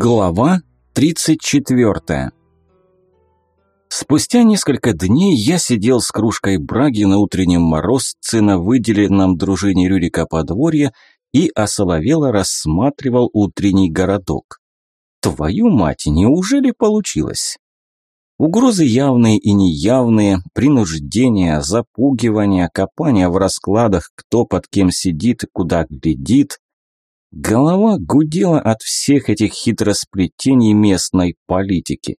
Глава 34 Спустя несколько дней я сидел с кружкой браги на утреннем морозце на выделенном дружине Рюрика подворье и осоловело рассматривал утренний городок. Твою мать, неужели получилось? Угрозы явные и неявные, принуждение, запугивание, копание в раскладах, кто под кем сидит, куда глядит, Голова гудела от всех этих хитросплетений местной политики.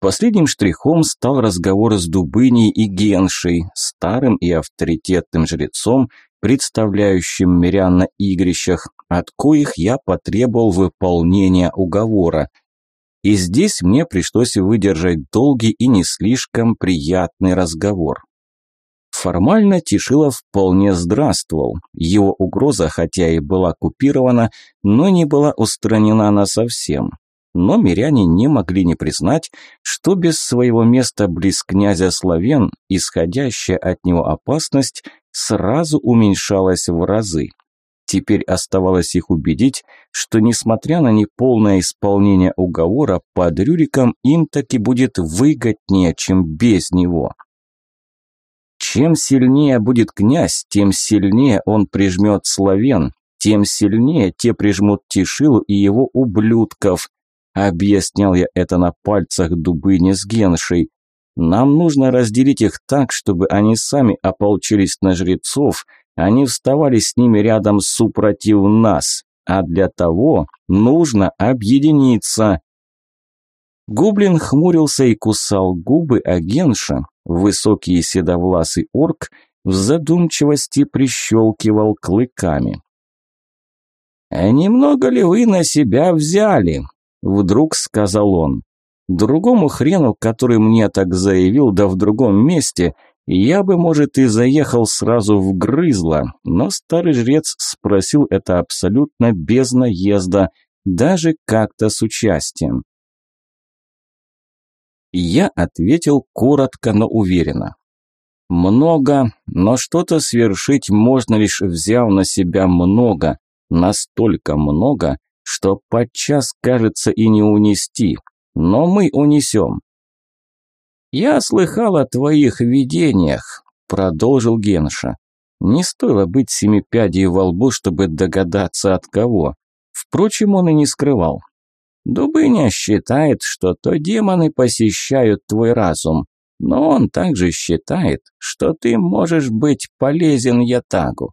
Последним штрихом стал разговор с Дубыней и Геншей, старым и авторитетным жрецом, представляющим мирян на игрищах, от коих я потребовал выполнения уговора. И здесь мне пришлось выдержать долгий и не слишком приятный разговор. Формально Тишилов вполне здравствовал. Его угроза, хотя и была купирована, но не была устранена на совсем. Но миряне не могли не признать, что без своего места близ князя Славен исходящая от него опасность сразу уменьшалась в разы. Теперь оставалось их убедить, что несмотря на неполное исполнение уговора, под Рюриком им таки будет выгоднее, чем без него. Чем сильнее будет князь, тем сильнее он прижмет славян, тем сильнее те прижмут Тишилу и его ублюдков. Объяснял я это на пальцах Дубыни с Геншей. Нам нужно разделить их так, чтобы они сами ополчились на жрецов, они вставали с ними рядом супротив нас. А для того нужно объединиться. Гублин хмурился и кусал губы, а Генша, высокий седовласый орк, в задумчивости прищелкивал клыками. «А немного ли вы на себя взяли?» – вдруг сказал он. «Другому хрену, который мне так заявил, да в другом месте, я бы, может, и заехал сразу в грызло, но старый жрец спросил это абсолютно без наезда, даже как-то с участием. Я ответил коротко, но уверенно. Много, но что-то свершить можно лишь взяв на себя много, настолько много, что подчас кажется и не унести, но мы унесем. «Я слыхал о твоих видениях», – продолжил Генша. Не стоило быть семипядей во лбу, чтобы догадаться от кого. Впрочем, он и не скрывал. Дубыня считает, что то демоны посещают твой разум, но он также считает, что ты можешь быть полезен Ятагу.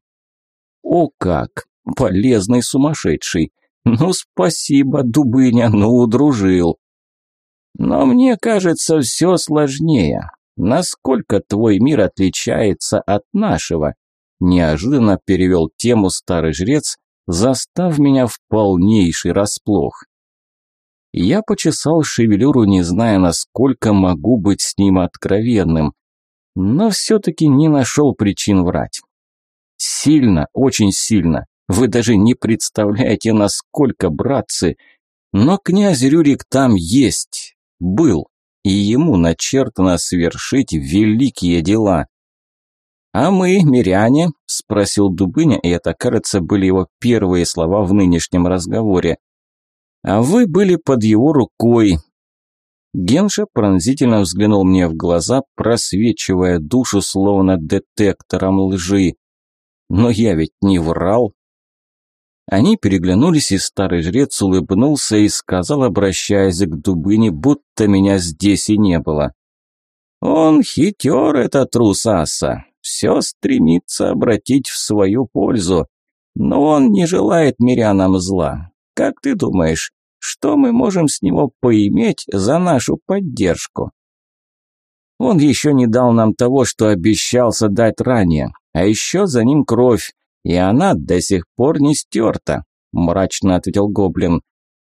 О как! Полезный сумасшедший! Ну спасибо, Дубыня, ну удружил. Но мне кажется, все сложнее. Насколько твой мир отличается от нашего? Неожиданно перевел тему старый жрец, застав меня в полнейший расплох. Я почесал шевелюру, не зная, насколько могу быть с ним откровенным, но все-таки не нашел причин врать. Сильно, очень сильно. Вы даже не представляете, насколько, братцы. Но князь Рюрик там есть, был, и ему начертано свершить великие дела. «А мы, миряне?» – спросил Дубыня, и это, кажется, были его первые слова в нынешнем разговоре. А вы были под его рукой. Генша пронзительно взглянул мне в глаза, просвечивая душу словно детектором лжи. Но я ведь не врал. Они переглянулись, и старый жрец улыбнулся и сказал, обращаясь к Дубыне, будто меня здесь и не было. «Он хитер, этот трусаса, все стремится обратить в свою пользу, но он не желает мирянам зла. Как ты думаешь, что мы можем с него поиметь за нашу поддержку? Он еще не дал нам того, что обещался дать ранее, а еще за ним кровь, и она до сих пор не стерта», – мрачно ответил Гоблин.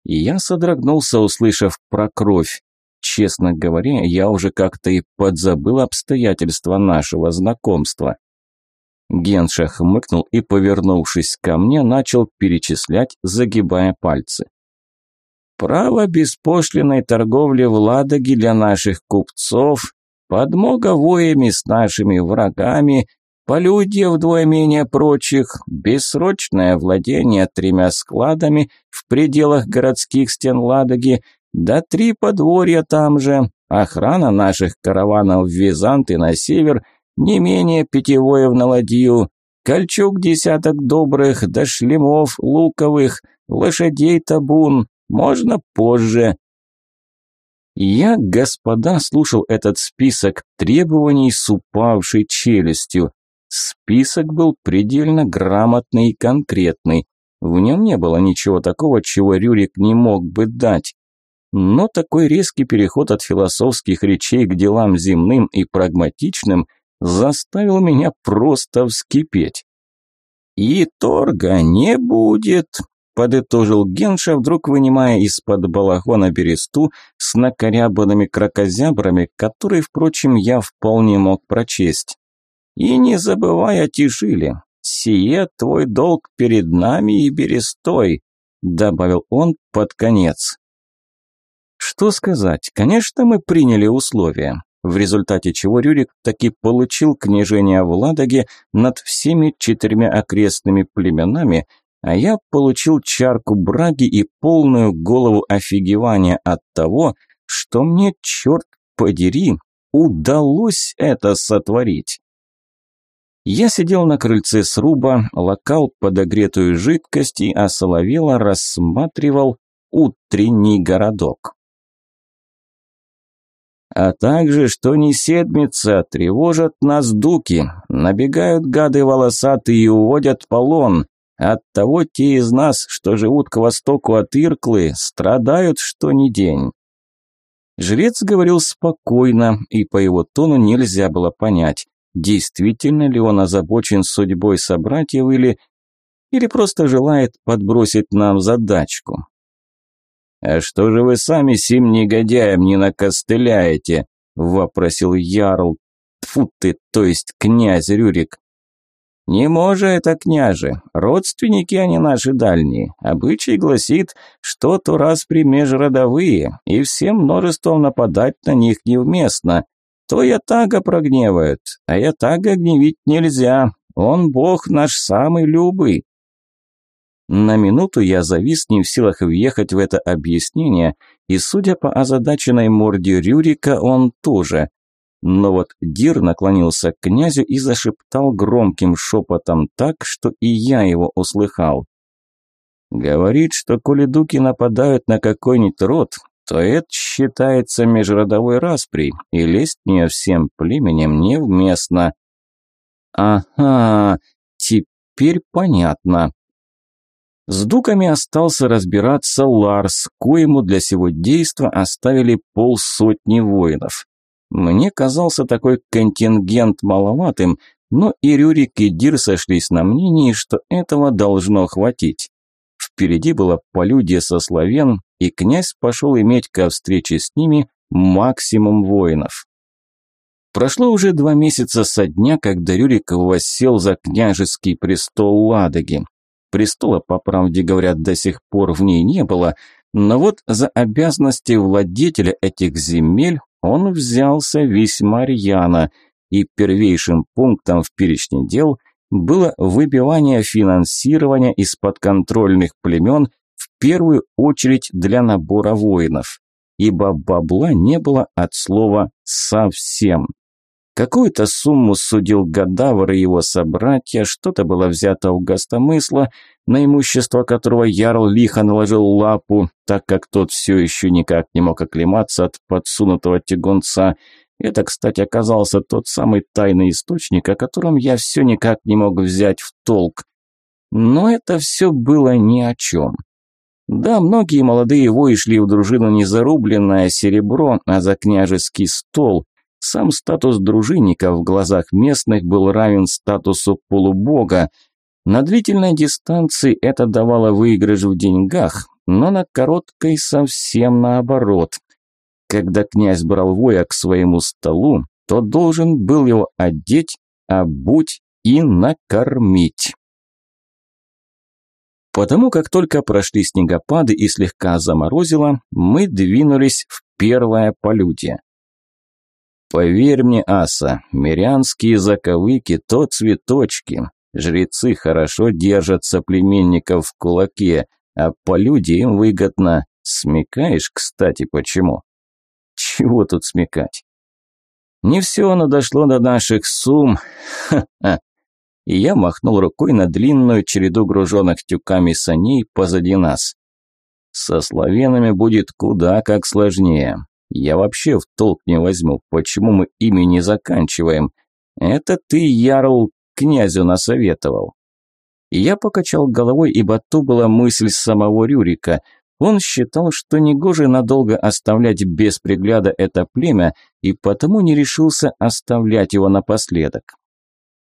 И я содрогнулся, услышав про кровь. Честно говоря, я уже как-то и подзабыл обстоятельства нашего знакомства. Генша хмыкнул и, повернувшись ко мне, начал перечислять, загибая пальцы. «Право беспошлиной торговли в Ладоге для наших купцов, подмога воями с нашими врагами, Полюдье вдвое менее прочих, бессрочное владение тремя складами в пределах городских стен Ладоги, да три подворья там же, охрана наших караванов в Визант и на север, не менее пяти воев на ладью, кольчуг десяток добрых, да шлемов луковых, лошадей табун, можно позже. Я, господа, слушал этот список требований с упавшей челюстью. Список был предельно грамотный и конкретный. В нем не было ничего такого, чего Рюрик не мог бы дать. Но такой резкий переход от философских речей к делам земным и прагматичным заставил меня просто вскипеть. «И торга не будет», – подытожил Генша, вдруг вынимая из-под балахона бересту с накорябанными крокозябрами, которые, впрочем, я вполне мог прочесть. «И не забывай о Тишиле. Сие твой долг перед нами и берестой», – добавил он под конец. Что сказать, конечно, мы приняли условия, в результате чего Рюрик таки получил княжение в Ладоге над всеми четырьмя окрестными племенами, а я получил чарку браги и полную голову офигевания от того, что мне, черт подери, удалось это сотворить. Я сидел на крыльце сруба, локал подогретую жидкость и осоловело рассматривал утренний городок а также, что не седмица, тревожат нас дуки, набегают гады волосатые и уводят полон. Оттого те из нас, что живут к востоку от Ирклы, страдают что ни день. Жрец говорил спокойно, и по его тону нельзя было понять, действительно ли он озабочен судьбой собратьев или, или просто желает подбросить нам задачку. «А что же вы сами сим негодяем не накостыляете?» – вопросил Ярл. Тфу ты, то есть князь Рюрик. «Не може это, княже. Родственники они наши дальние. Обычай гласит, что то раз межродовые, и всем множеством нападать на них невместно. То Ятага прогневают, а Ятага гневить нельзя. Он бог наш самый любый. На минуту я завис не в силах въехать в это объяснение, и, судя по озадаченной морде Рюрика, он тоже. Но вот Дир наклонился к князю и зашептал громким шепотом так, что и я его услыхал. Говорит, что коли дуки нападают на какой-нибудь род, то это считается межродовой распри, и лезть в нее всем племенем невместно. Ага, теперь понятно. С дуками остался разбираться Ларс, коему для сего действа оставили полсотни воинов. Мне казался такой контингент маловатым, но и Рюрик и Дир сошлись на мнении, что этого должно хватить. Впереди было полюдье со славян, и князь пожелал иметь ко встрече с ними максимум воинов. Прошло уже два месяца со дня, когда Рюрик воссел за княжеский престол Ладоги. Престола, по правде говоря, до сих пор в ней не было, но вот за обязанности владетеля этих земель он взялся весьма рьяно, и первейшим пунктом в перечне дел было выбивание финансирования из подконтрольных племен в первую очередь для набора воинов, ибо бабла не было от слова «совсем». Какую-то сумму судил Гадавр и его собратья, что-то было взято у гостомысла, на имущество которого Ярл лихо наложил лапу, так как тот все еще никак не мог оклематься от подсунутого тягунца. Это, кстати, оказался тот самый тайный источник, о котором я все никак не мог взять в толк. Но это все было ни о чем. Да, многие молодые вои шли в дружину не за рубленное серебро, а за княжеский стол, сам статус дружинника в глазах местных был равен статусу полубога. На длительной дистанции это давало выигрыш в деньгах, но на короткой совсем наоборот. Когда князь брал воя к своему столу, то должен был его одеть, обуть и накормить. Потому как только прошли снегопады и слегка заморозило, мы двинулись в первое полюдие. Поверь мне, Аса, мирянские заковыки – то цветочки. Жрецы хорошо держат соплеменников в кулаке, а по люди им выгодно. Смекаешь, кстати, почему? Чего тут смекать? Не все оно дошло до наших сумм. Ха-ха. И я махнул рукой на длинную череду груженных тюками саней позади нас. Со славянами будет куда как сложнее. Я вообще в толк не возьму, почему мы ими не заканчиваем. Это ты, Ярл, князю насоветовал. Я покачал головой, ибо то была мысль самого Рюрика. Он считал, что негоже надолго оставлять без пригляда это племя, и потому не решился оставлять его напоследок.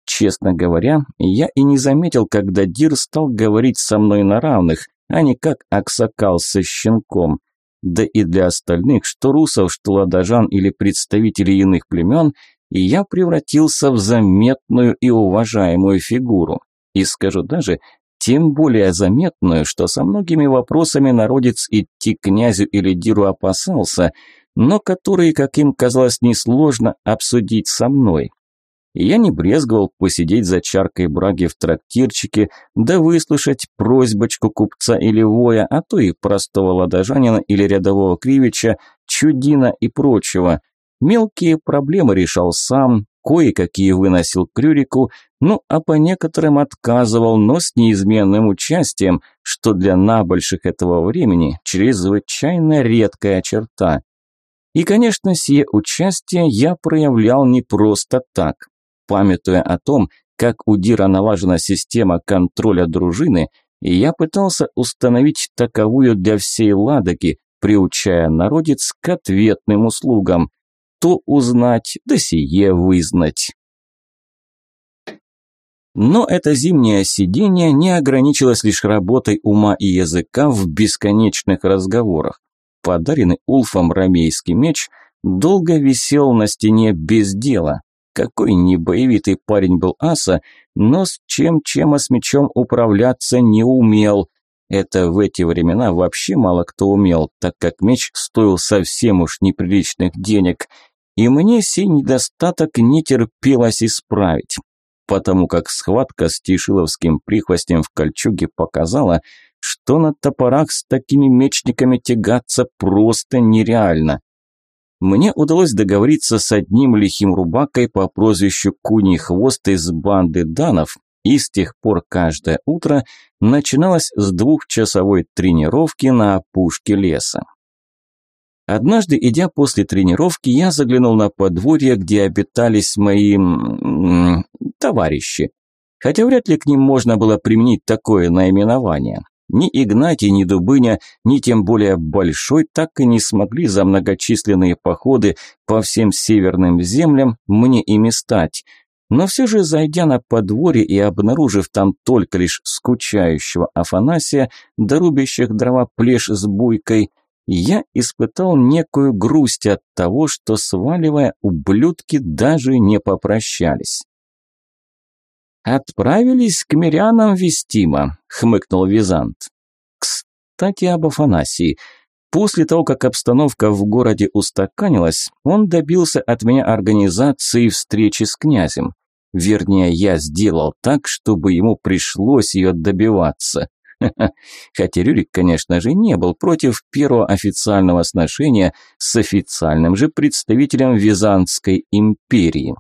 Честно говоря, я и не заметил, когда Дир стал говорить со мной на равных, а не как Аксакал со щенком. Да и для остальных, что русов, что ладожан или представителей иных племен, я превратился в заметную и уважаемую фигуру. И скажу даже, тем более заметную, что со многими вопросами народец идти князю или диру опасался, но которые, как им казалось, несложно обсудить со мной. Я не брезговал посидеть за чаркой браги в трактирчике, да выслушать просьбочку купца или воя, а то и простого ладожанина или рядового кривича, чудина и прочего. Мелкие проблемы решал сам, кое-какие выносил к Рюрику, ну а по некоторым отказывал, но с неизменным участием, что для набольших этого времени чрезвычайно редкая черта. И, конечно, сие участие я проявлял не просто так. Памятуя о том, как у Дира налажена система контроля дружины, я пытался установить таковую для всей Ладоги, приучая народец к ответным услугам – то узнать, да сие вызнать. Но это зимнее сидение не ограничилось лишь работой ума и языка в бесконечных разговорах. Подаренный Улфом ромейский меч долго висел на стене без дела. Какой небоевитый парень был Аса, но с чем-чем, а с мечом управляться не умел. Это в эти времена вообще мало кто умел, так как меч стоил совсем уж неприличных денег – и мне сей недостаток не терпелось исправить, потому как схватка с Тишиловским прихвостнем в кольчуге показала, что на топорах с такими мечниками тягаться просто нереально. Мне удалось договориться с одним лихим рубакой по прозвищу Куний Хвост из банды Данов, и с тех пор каждое утро начиналось с двухчасовой тренировки на опушке леса. Однажды, идя после тренировки, я заглянул на подворье, где обитались мои... товарищи. Хотя вряд ли к ним можно было применить такое наименование. Ни Игнатий, ни Дубыня, ни тем более Большой так и не смогли за многочисленные походы по всем северным землям мне ими стать. Но все же, зайдя на подворье и обнаружив там только лишь скучающего Афанасия, дорубящих дрова плешь с буйкой, я испытал некую грусть от того, что, сваливая, ублюдки даже не попрощались. «Отправились к мирянам вестимо», – хмыкнул Визант. «Кстати, об Афанасии. После того, как обстановка в городе устаканилась, он добился от меня организации встречи с князем. Вернее, я сделал так, чтобы ему пришлось ее добиваться. Хотя Рюрик, конечно же, не был против первого официального сношения с официальным же представителем Византской империи.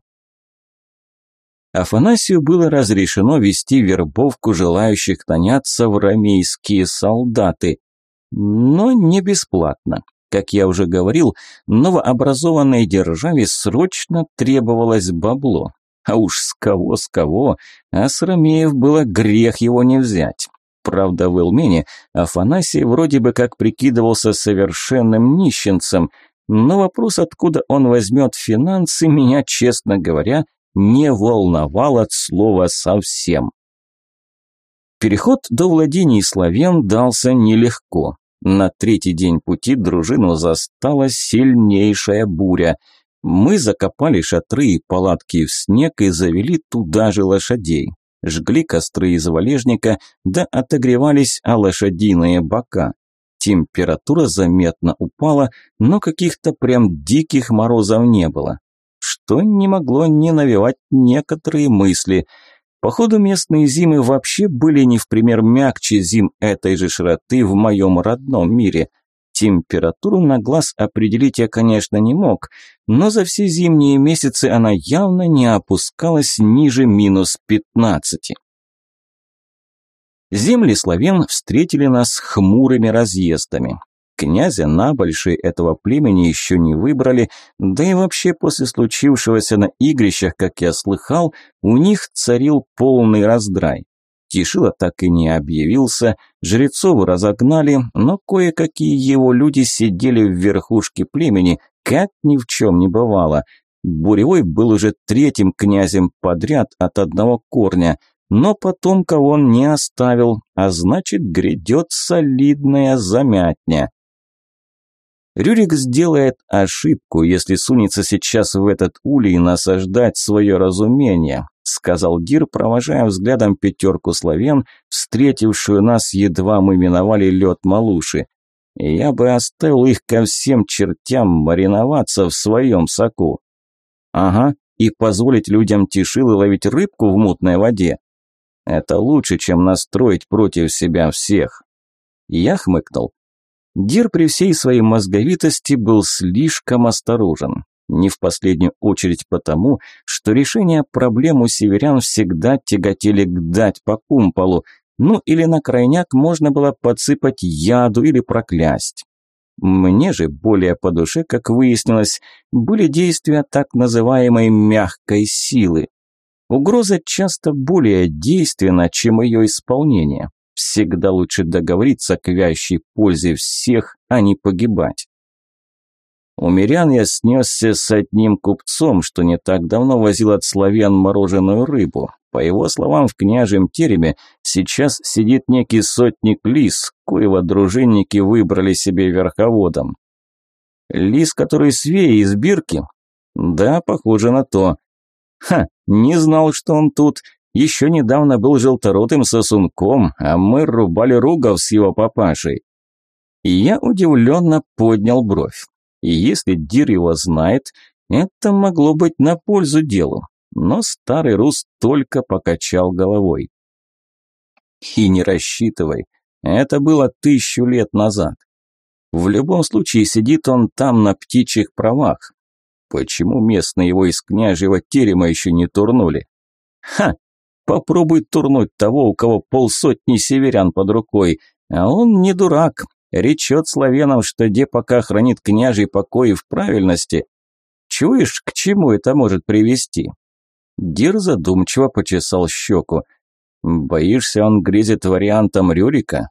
Афанасию было разрешено вести вербовку желающих наняться в ромейские солдаты, но не бесплатно. Как я уже говорил, новообразованной державе срочно требовалось бабло. А уж с кого, с кого, а с Ромеев было грех его не взять. Правда, в Элмене Афанасий вроде бы как прикидывался совершенным нищенцем, но вопрос, откуда он возьмет финансы, меня, честно говоря, не волновал от слова совсем. Переход до владений славян дался нелегко. На третий день пути дружину застала сильнейшая буря. Мы закопали шатры и палатки в снег и завели туда же лошадей жгли костры из валежника, да отогревались о лошадиные бока. Температура заметно упала, но каких-то прям диких морозов не было. Что не могло не навевать некоторые мысли. Походу, местные зимы вообще были не в пример мягче зим этой же широты в моем родном мире. Температуру на глаз определить я, конечно, не мог, но за все зимние месяцы она явно не опускалась ниже минус пятнадцати. Земли славян встретили нас хмурыми разъездами. Князя на большие этого племени еще не выбрали, да и вообще после случившегося на игрищах, как я слыхал, у них царил полный раздрай. Тишила так и не объявился, жрецов разогнали, но кое-какие его люди сидели в верхушке племени, как ни в чем не бывало. Буревой был уже третьим князем подряд от одного корня – но потомка он не оставил, а значит грядет солидная замятня. Рюрик сделает ошибку, если сунется сейчас в этот улей насаждать свое разумение, сказал Дир, провожая взглядом пятерку славян, встретившую нас, едва мы миновали лед Малуши. Я бы оставил их ко всем чертям мариноваться в своем соку. Ага, и позволить людям тишилы ловить рыбку в мутной воде. Это лучше, чем настроить против себя всех. Я хмыкнул. Дир при всей своей мозговитости был слишком осторожен. Не в последнюю очередь потому, что решение проблем у северян всегда тяготели к дать по кумполу, ну или на крайняк можно было подсыпать яду или проклясть. Мне же более по душе, как выяснилось, были действия так называемой «мягкой силы». Угроза часто более действенна, чем ее исполнение. Всегда лучше договориться к вящей пользе всех, а не погибать. У мирян я снесся с одним купцом, что не так давно возил от славян мороженую рыбу. По его словам, в княжем тереме сейчас сидит некий сотник лис, коего дружинники выбрали себе верховодом. Лис, который свеи из бирки? Да, похоже на то. Ха, не знал, что он тут. Еще недавно был желторотым сосунком, а мы рубали ругов с его папашей. И я удивленно поднял бровь. И если Дир его знает, это могло быть на пользу делу. Но старый Рус только покачал головой. И не рассчитывай, это было тысячу лет назад. В любом случае сидит он там на птичьих правах, Почему местные его из княжьего терема еще не турнули? Ха! Попробуй турнуть того, у кого полсотни северян под рукой. А он не дурак. Речет славянам, что где пока хранит княжий покой в правильности. Чуешь, к чему это может привести? Дир задумчиво почесал щеку. Боишься, он грезит вариантом Рюрика?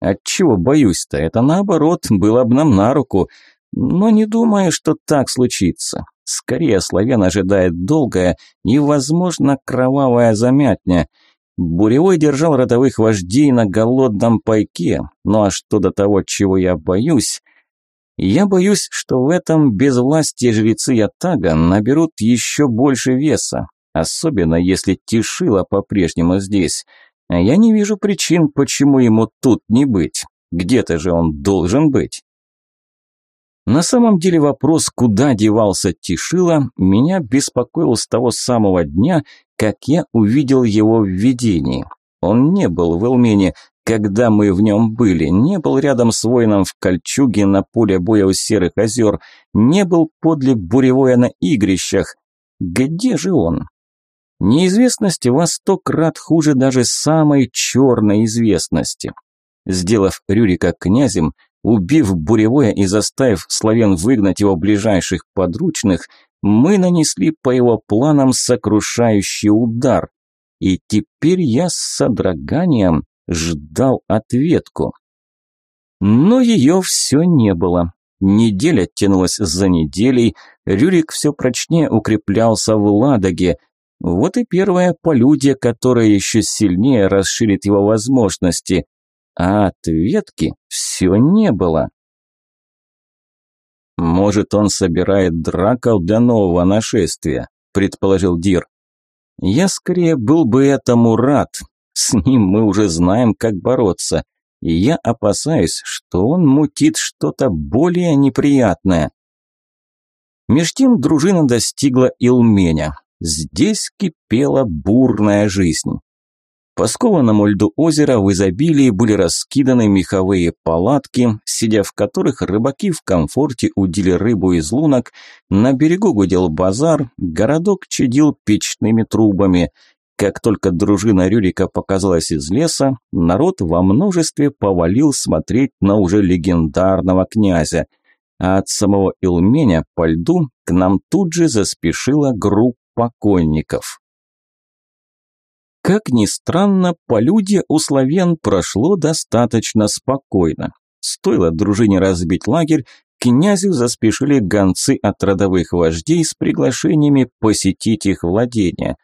Отчего боюсь-то? Это наоборот, было бы нам на руку. Но не думаю, что так случится. Скорее, славян ожидает долгая и, возможно, кровавая замятня. Буревой держал родовых вождей на голодном пайке. Ну а что до того, чего я боюсь? Я боюсь, что в этом безвластие жрецы Ятага наберут еще больше веса, особенно если Тишила по-прежнему здесь. А я не вижу причин, почему ему тут не быть. Где-то же он должен быть. На самом деле вопрос, куда девался Тишила, меня беспокоил с того самого дня, как я увидел его в видении. Он не был в Элмене, когда мы в нем были, не был рядом с воином в кольчуге на поле боя у Серых озер, не был подле буревоя на игрищах. Где же он? Неизвестность во сто крат хуже даже самой черной известности. Сделав Рюрика князем, Убив Буревое и заставив славян выгнать его ближайших подручных, мы нанесли по его планам сокрушающий удар. И теперь я с содроганием ждал ответку. Но ее все не было. Неделя тянулась за неделей, Рюрик все прочнее укреплялся в Ладоге. Вот и первая полюдия, которая еще сильнее расширит его возможности а ответки все не было. «Может, он собирает драков для нового нашествия», – предположил Дир. «Я скорее был бы этому рад. С ним мы уже знаем, как бороться. И я опасаюсь, что он мутит что-то более неприятное». Меж тем дружина достигла Илменя. Здесь кипела бурная жизнь. По скованному льду озера в изобилии были раскиданы меховые палатки, сидя в которых рыбаки в комфорте удили рыбу из лунок, на берегу гудел базар, городок чадил печными трубами. Как только дружина Рюрика показалась из леса, народ во множестве повалил смотреть на уже легендарного князя. А от самого Илменя по льду к нам тут же заспешила группа конников. Как ни странно, полюдье у славян прошло достаточно спокойно. Стоило дружине разбить лагерь, князю заспешили гонцы от родовых вождей с приглашениями посетить их владения.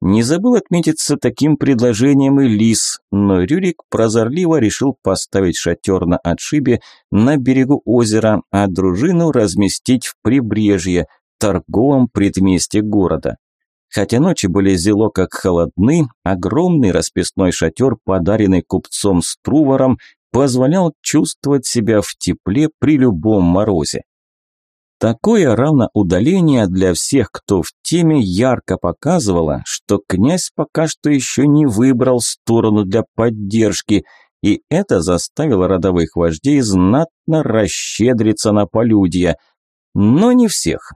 Не забыл отметиться таким предложением и лис, но Рюрик прозорливо решил поставить шатер на отшибе на берегу озера, а дружину разместить в прибрежье, торговом предместе города. Хотя ночи были зело как холодны, огромный расписной шатер, подаренный купцом Струвором, позволял чувствовать себя в тепле при любом морозе. Такое равноудаление для всех, кто в теме, ярко показывало, что князь пока что еще не выбрал сторону для поддержки, и это заставило родовых вождей знатно расщедриться на полюдья. Но не всех.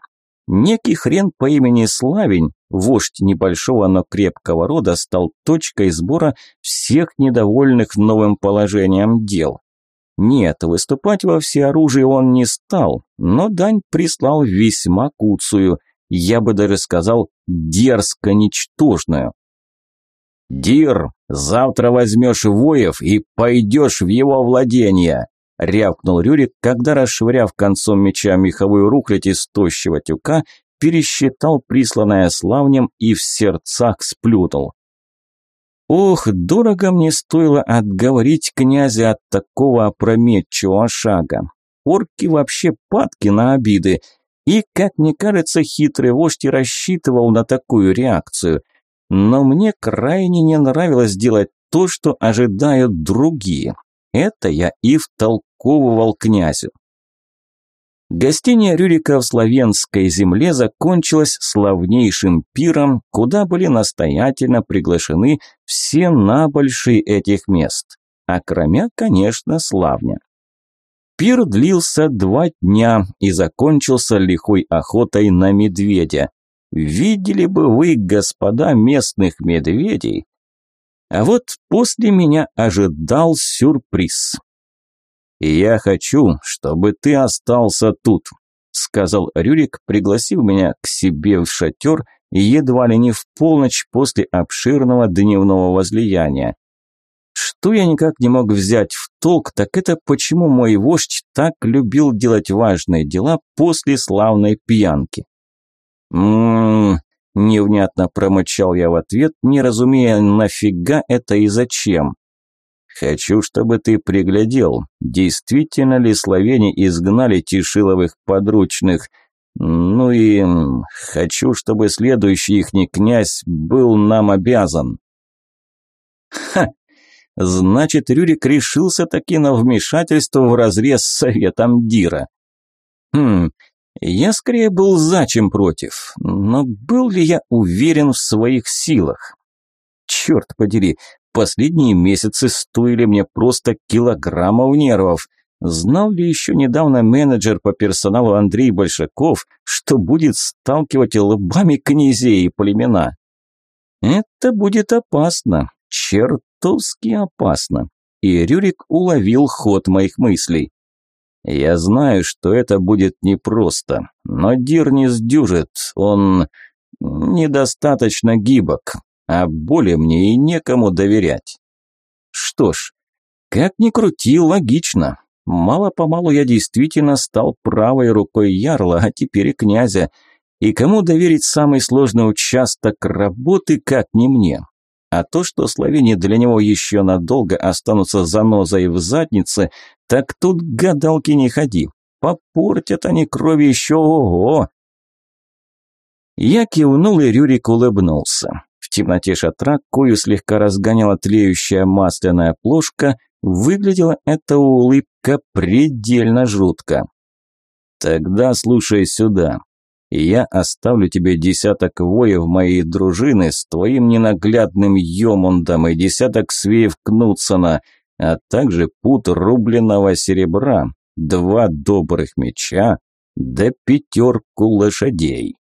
Некий хрен по имени Славень, вождь небольшого, но крепкого рода, стал точкой сбора всех недовольных новым положением дел. Нет, выступать во всеоружии он не стал, но дань прислал весьма куцую, я бы даже сказал, дерзко ничтожную. «Дир, завтра возьмешь воев и пойдешь в его владение», – рявкнул Рюрик, когда, расшвыряв концом меча меховую рухлядь из тощего тюка, пересчитал присланное славнем и в сердцах сплютал. Ох, дорого мне стоило отговорить князя от такого опрометчивого шага. Орки вообще падки на обиды. И, как мне кажется, хитрый вождь и рассчитывал на такую реакцию. Но мне крайне не нравилось делать то, что ожидают другие. Это я и втолковывал князю. Гостиния Рюрика в славянской земле закончилась славнейшим пиром, куда были настоятельно приглашены все набольшие этих мест. А кроме, конечно, славня. Пир длился два дня и закончился лихой охотой на медведя. Видели бы вы, господа, местных медведей, а вот после меня ожидал сюрприз. «Я хочу, чтобы ты остался тут», – сказал Рюрик, пригласив меня к себе в шатер едва ли не в полночь после обширного дневного возлияния. Что я никак не мог взять в толк, так это почему мой вождь так любил делать важные дела после славной пьянки. Ммм, Невнятно промычал я в ответ, не разумея, нафига это и зачем. Хочу, чтобы ты приглядел, действительно ли славяне изгнали Тишиловых подручных. Ну и хочу, чтобы следующий ихний князь был нам обязан. Ха! Значит, Рюрик решился таки на вмешательство в разрез с советом Дира. Хм, я скорее был за, чем против, но был ли я уверен в своих силах? Черт подери, последние месяцы стоили мне просто килограммов нервов. Знал ли еще недавно менеджер по персоналу Андрей Большаков, что будет сталкивать лбами князей и племена? Это будет опасно, чертовски опасно. И Рюрик уловил ход моих мыслей. Я знаю, что это будет непросто, но Дир не сдюжит, он недостаточно гибок, а более мне и некому доверять. Что ж, как ни крути, логично. Мало-помалу я действительно стал правой рукой ярла, а теперь и князя. И кому доверить самый сложный участок работы, как не мне? А то, что словени для него еще надолго останутся занозой в заднице, так тут гадалки не ходи. Попортят они крови еще ого. Я кивнул, и Рюрик улыбнулся. Темноте шатра, кою слегка разгоняла тлеющая масляная плошка, выглядела эта улыбка предельно жутко. «Тогда слушай сюда. я оставлю тебе десяток воев моей дружины с твоим ненаглядным Йомундом и десяток свеев Кнутсона, а также пут рубленного серебра, два добрых меча да пятерку лошадей.